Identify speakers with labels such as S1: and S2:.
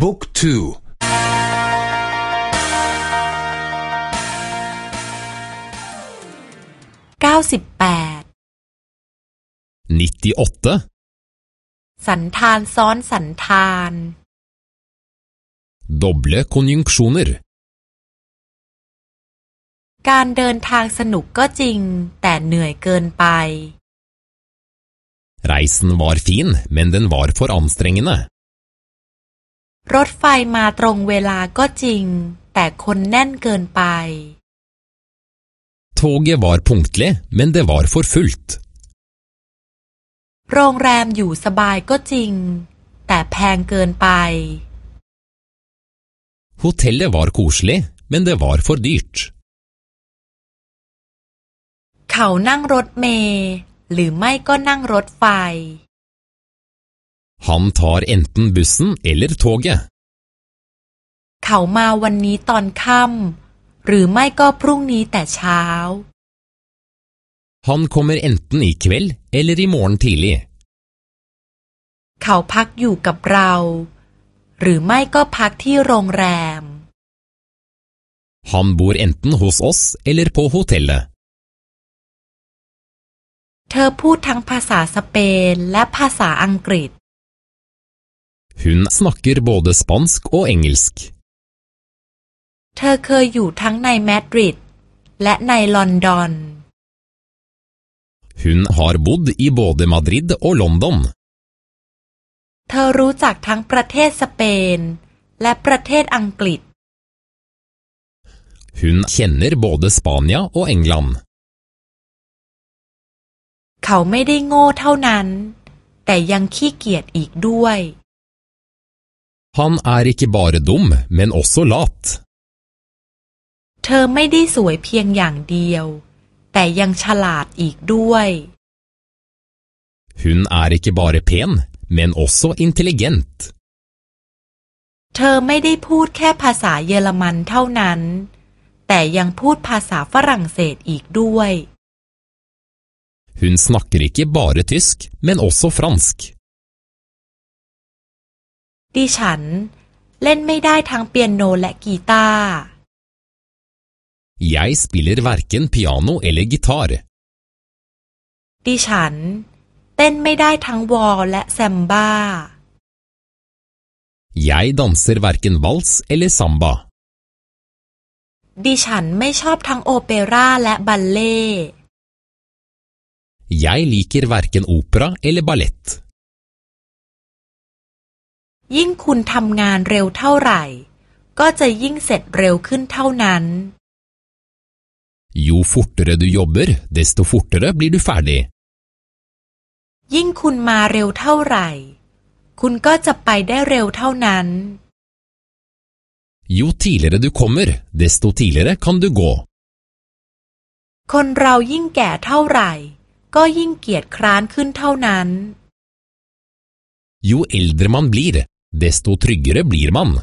S1: บุ๊กทู
S2: เก้าสิบแปด
S3: สั
S2: นธานซ้อนสันธาน
S3: doble konjunksjoner
S2: การเดินทางสนุกก็จริง แต่เหนื่อยเกินไป
S3: Reisen var fin, men den var for anstrengende.
S2: รถไฟมาตรงเวลาก็จริง แต่คนแน่นเกินไป
S3: Toget var punktlig, men det var for fullt.
S2: โรงแรมอยู่สบายก็จริง แต่แพงเกินไป
S3: Hotellet var koselig, men det var for dyrt.
S2: เขานั่งรถเมล์หรือไม่ก็นั่งรถไฟ
S3: Han tar enten bussen eller toget.
S2: เขามาวันนี้ตอนค่ำหรือไม่ก็พรุ่งนี้แต่เช้า
S3: Han kommer enten i kveld eller i morgen tidlig.
S2: เขาพักอยู่กับเรา หรือไม่ก็พักที่โรงแรม
S3: Han bor enten hos oss eller på hotellet.
S2: เธอพูดทั้งภาษาสเปนและภาษาอังกฤษ
S3: Hun snakker både spansk og engelsk.
S2: เธอเคยอยู่ทั้งในมาดริดและในลอนดอน
S3: Hun har bodd i både Madrid og London.
S2: เธอรู้จักทั้งประเทศสเปนและประเทศอังกฤษ
S3: Hun kjenner både Spania og England.
S2: เขาไม่ได้โง่เท่านั้น แต่ยังขี้เกียจอีกด้วย
S3: Han er ikke bare dum, men også lat.
S2: เธอไม่ได้สวยเพียงอย่างเดียว แต่ยังฉลาดอีกด้วย
S3: Hun er ikke bare pen, men også intelligent.
S2: เธอไม่ได้พูดแค่ภาษาเยอรมันเท่านั้น แต่ยังพูดภาษาฝรั่งเศสอีกด้วย
S3: Hun snakker ikke bare tysk, men også fransk.
S2: ดิฉันเล่นไม่ได้ทั้งเปียโนและกีตาร์
S3: Jeg spiller hverken piano eller gitar.
S2: ดิฉันเต้นไม่ได้ทั้งวอลและแซมบ้า
S3: Jeg danser hverken vals eller samba.
S2: ดิฉันไม่ชอบทั้งโอเปร่าและบัลเล่
S3: Jeg liker hverken opera eller ballett.
S2: ยิ่งคุณทำงานเร็วเท่าไหร่ ก็จะยิ่งเสร็จเร็วขึ้นเท่านั้น
S3: Jo fortere du jobber, desto fortere blir du ferdig.
S2: ยิ่งคุณมาเร็วเท่าไหร่ คุณก็จะไปได้เร็วเท่านั้น
S3: Jo tidligere du kommer, desto tidligere kan du gå.
S2: คนเรายิ่งแก่เท่าไหร่ ก็ยิ่งเกียจคร้านขึ้นเท่านั้น
S3: Jo eldre man blir, desto tryggere blir man.